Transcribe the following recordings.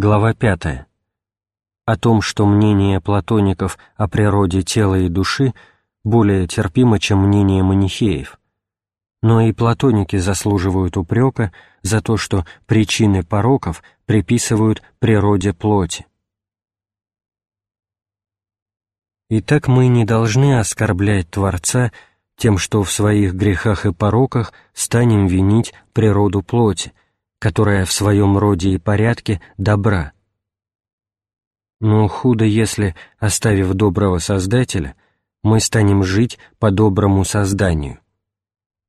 Глава 5. О том, что мнение платоников о природе тела и души более терпимо, чем мнение манихеев. Но и платоники заслуживают упрека за то, что причины пороков приписывают природе плоти. Итак, мы не должны оскорблять Творца тем, что в своих грехах и пороках станем винить природу плоти, которая в своем роде и порядке добра. Но худо, если, оставив доброго Создателя, мы станем жить по доброму созданию.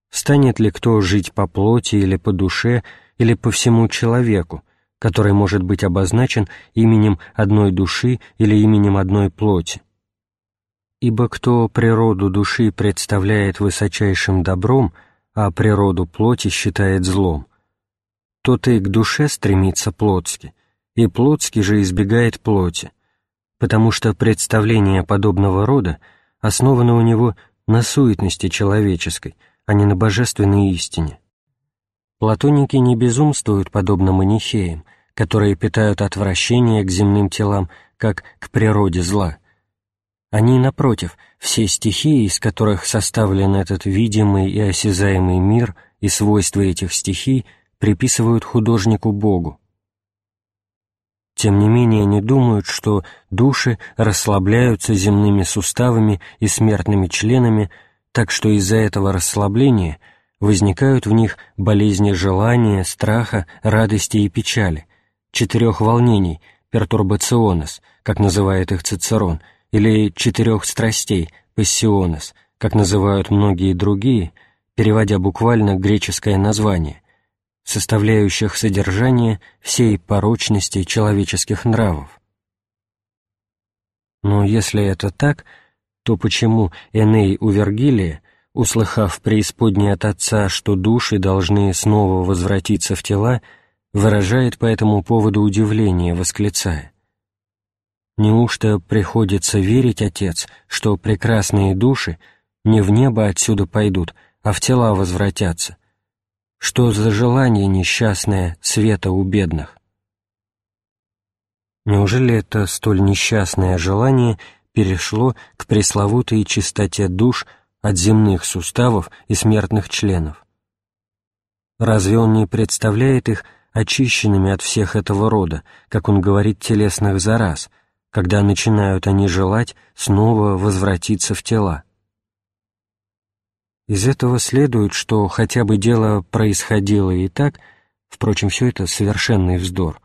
Станет ли кто жить по плоти или по душе, или по всему человеку, который может быть обозначен именем одной души или именем одной плоти? Ибо кто природу души представляет высочайшим добром, а природу плоти считает злом, тот и к душе стремится плотски, и плотски же избегает плоти, потому что представление подобного рода основано у него на суетности человеческой, а не на божественной истине. Платоники не безумствуют подобно манихеям, которые питают отвращение к земным телам, как к природе зла. Они, напротив, все стихии, из которых составлен этот видимый и осязаемый мир и свойства этих стихий — приписывают художнику Богу. Тем не менее они думают, что души расслабляются земными суставами и смертными членами, так что из-за этого расслабления возникают в них болезни желания, страха, радости и печали, четырех волнений, пертурбационес, как называет их Цицерон, или четырех страстей, пассионес, как называют многие другие, переводя буквально греческое название – составляющих содержание всей порочности человеческих нравов. Но если это так, то почему Эней у Вергилия, услыхав преисподней от отца, что души должны снова возвратиться в тела, выражает по этому поводу удивление, восклицая «Неужто приходится верить, отец, что прекрасные души не в небо отсюда пойдут, а в тела возвратятся, что за желание несчастное света у бедных? Неужели это столь несчастное желание перешло к пресловутой чистоте душ от земных суставов и смертных членов? Разве он не представляет их очищенными от всех этого рода, как он говорит, телесных зараз, когда начинают они желать снова возвратиться в тела? Из этого следует, что хотя бы дело происходило и так, впрочем, все это совершенный вздор,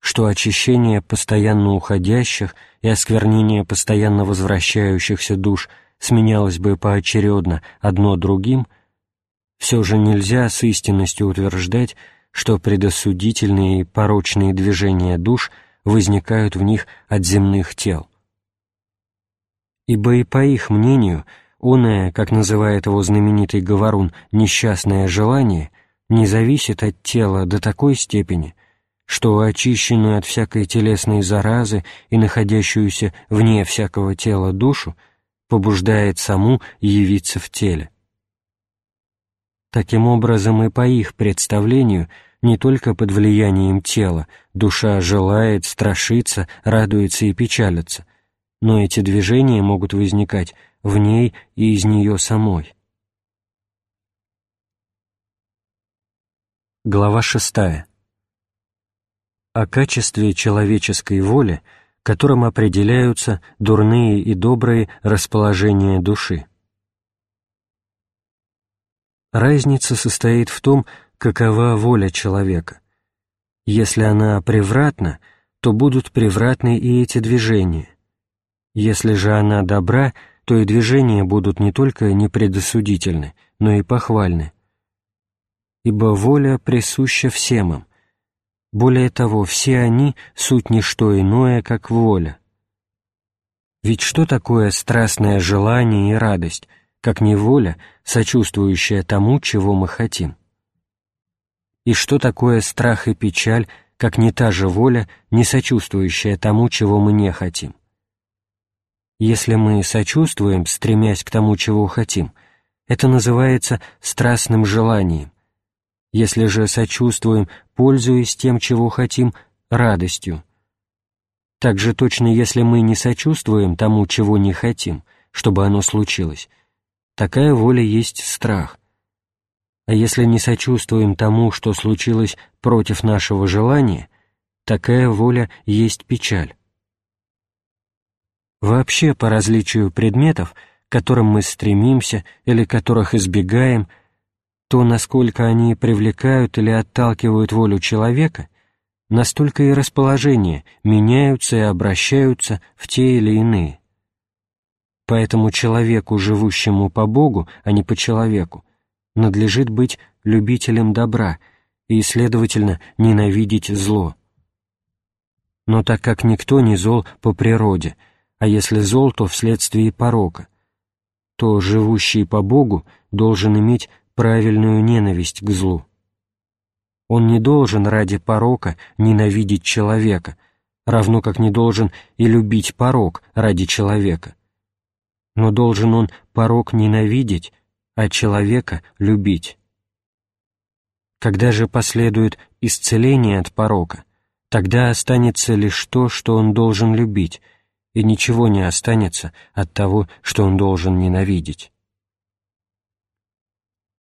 что очищение постоянно уходящих и осквернение постоянно возвращающихся душ сменялось бы поочередно одно другим, все же нельзя с истинностью утверждать, что предосудительные и порочные движения душ возникают в них от земных тел. Ибо и по их мнению – Оное, как называет его знаменитый говорун, несчастное желание, не зависит от тела до такой степени, что очищенную от всякой телесной заразы и находящуюся вне всякого тела душу побуждает саму явиться в теле. Таким образом и по их представлению не только под влиянием тела душа желает, страшится, радуется и печалится, но эти движения могут возникать в ней и из нее самой. Глава шестая. О качестве человеческой воли, которым определяются дурные и добрые расположения души. Разница состоит в том, какова воля человека. Если она превратна, то будут превратны и эти движения. Если же она добра, то и движения будут не только непредосудительны, но и похвальны. Ибо воля присуща всем им. Более того, все они — суть не что иное, как воля. Ведь что такое страстное желание и радость, как не воля, сочувствующая тому, чего мы хотим? И что такое страх и печаль, как не та же воля, не сочувствующая тому, чего мы не хотим? Если мы сочувствуем, стремясь к тому, чего хотим, это называется страстным желанием. Если же сочувствуем, пользуясь тем, чего хотим, радостью. Так же точно, если мы не сочувствуем тому, чего не хотим, чтобы оно случилось, такая воля есть страх. А если не сочувствуем тому, что случилось против нашего желания, такая воля есть печаль. Вообще, по различию предметов, к которым мы стремимся или которых избегаем, то, насколько они привлекают или отталкивают волю человека, настолько и расположения меняются и обращаются в те или иные. Поэтому человеку, живущему по Богу, а не по человеку, надлежит быть любителем добра и, следовательно, ненавидеть зло. Но так как никто не зол по природе, а если зол, то вследствие порока, то живущий по Богу должен иметь правильную ненависть к злу. Он не должен ради порока ненавидеть человека, равно как не должен и любить порок ради человека. Но должен он порок ненавидеть, а человека любить. Когда же последует исцеление от порока, тогда останется лишь то, что он должен любить, и ничего не останется от того, что он должен ненавидеть.